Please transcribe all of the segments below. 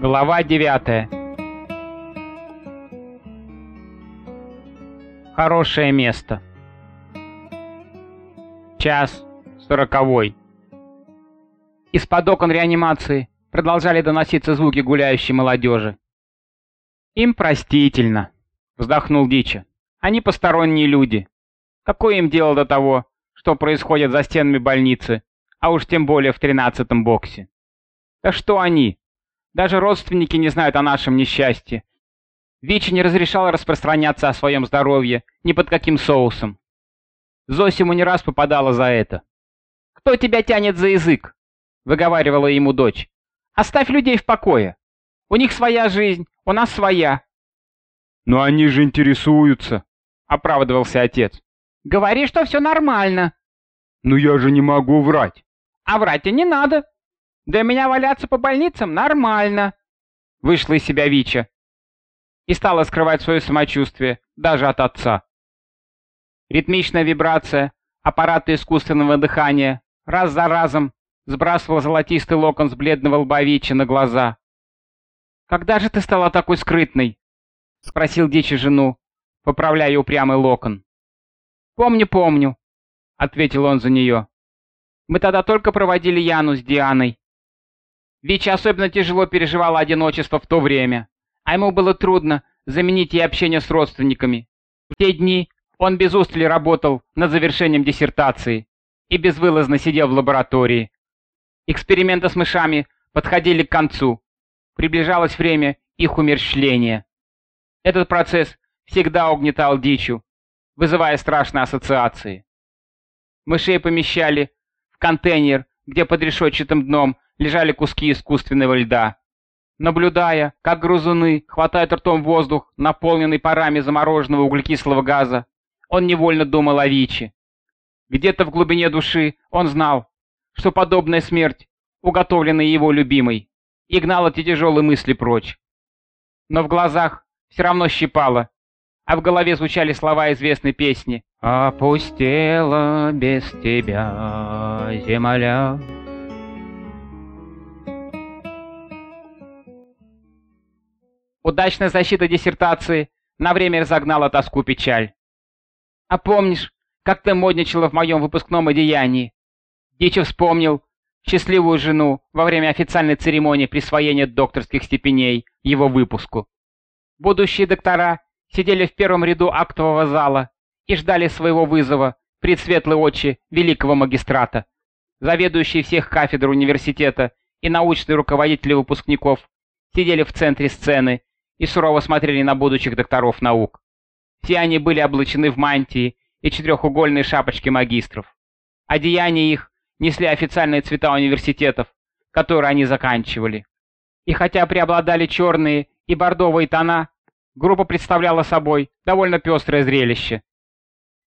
Глава 9 Хорошее место. Час сороковой. Из-под окон реанимации продолжали доноситься звуки гуляющей молодежи. «Им простительно», — вздохнул Дича. «Они посторонние люди. Какое им дело до того, что происходит за стенами больницы, а уж тем более в тринадцатом боксе? Да что они? Даже родственники не знают о нашем несчастье. Вичи не разрешал распространяться о своем здоровье ни под каким соусом. Зосиму не раз попадала за это. «Кто тебя тянет за язык?» — выговаривала ему дочь. «Оставь людей в покое. У них своя жизнь, у нас своя». «Но они же интересуются», — оправдывался отец. «Говори, что все нормально». «Но я же не могу врать». «А врать и не надо. Для меня валяться по больницам нормально», — вышла из себя Вича и стала скрывать свое самочувствие даже от отца. Ритмичная вибрация аппарата искусственного дыхания раз за разом сбрасывал золотистый локон с бледного лба Вичи на глаза. «Когда же ты стала такой скрытной?» — спросил Дичи жену, поправляя упрямый локон. «Помню, помню», — ответил он за нее. «Мы тогда только проводили Яну с Дианой. Вича особенно тяжело переживала одиночество в то время, а ему было трудно заменить ей общение с родственниками. В те дни он без устали работал над завершением диссертации и безвылазно сидел в лаборатории. Эксперименты с мышами подходили к концу. Приближалось время их умерщвления. Этот процесс всегда угнетал дичу, вызывая страшные ассоциации. Мышей помещали в контейнер, где под решетчатым дном лежали куски искусственного льда. Наблюдая, как грузуны хватают ртом воздух, наполненный парами замороженного углекислого газа, он невольно думал о Вичи. Где-то в глубине души он знал, что подобная смерть уготовлена его любимой, и гнал эти тяжелые мысли прочь. Но в глазах все равно щипало, а в голове звучали слова известной песни «Опустела без тебя земля». Удачная защита диссертации на время разогнала тоску печаль. А помнишь, как ты модничала в моем выпускном одеянии? Дичи вспомнил счастливую жену во время официальной церемонии присвоения докторских степеней его выпуску. Будущие доктора сидели в первом ряду актового зала и ждали своего вызова пред светлые очи великого магистрата. Заведующие всех кафедр университета и научные руководители выпускников сидели в центре сцены и сурово смотрели на будущих докторов наук. Все они были облачены в мантии и четырехугольные шапочки магистров. Одеяния их несли официальные цвета университетов, которые они заканчивали. И хотя преобладали черные и бордовые тона, группа представляла собой довольно пестрое зрелище.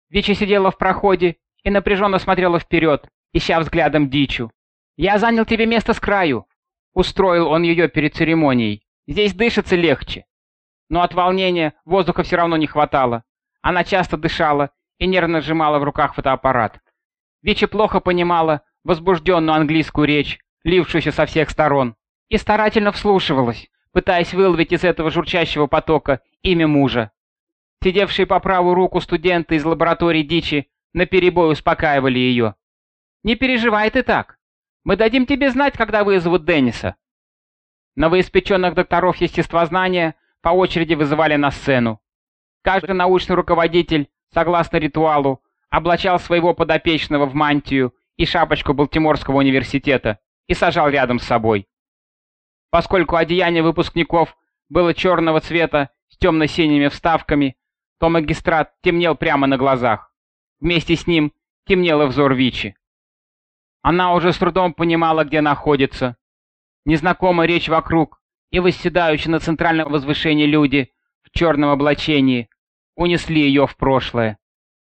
Вичи сидела в проходе и напряженно смотрела вперед, ища взглядом дичу. «Я занял тебе место с краю», — устроил он ее перед церемонией. Здесь дышится легче. Но от волнения воздуха все равно не хватало. Она часто дышала и нервно сжимала в руках фотоаппарат. Вичи плохо понимала возбужденную английскую речь, лившуюся со всех сторон, и старательно вслушивалась, пытаясь выловить из этого журчащего потока имя мужа. Сидевшие по правую руку студенты из лаборатории Дичи наперебой успокаивали ее. «Не переживай ты так. Мы дадим тебе знать, когда вызовут Денниса. Новоиспеченных докторов естествознания по очереди вызывали на сцену. Каждый научный руководитель, согласно ритуалу, облачал своего подопечного в мантию и шапочку Балтиморского университета и сажал рядом с собой. Поскольку одеяние выпускников было черного цвета с темно-синими вставками, то магистрат темнел прямо на глазах. Вместе с ним темнел и взор Вичи. Она уже с трудом понимала, где находится, Незнакомая речь вокруг и восседающие на центральном возвышении люди в черном облачении унесли ее в прошлое.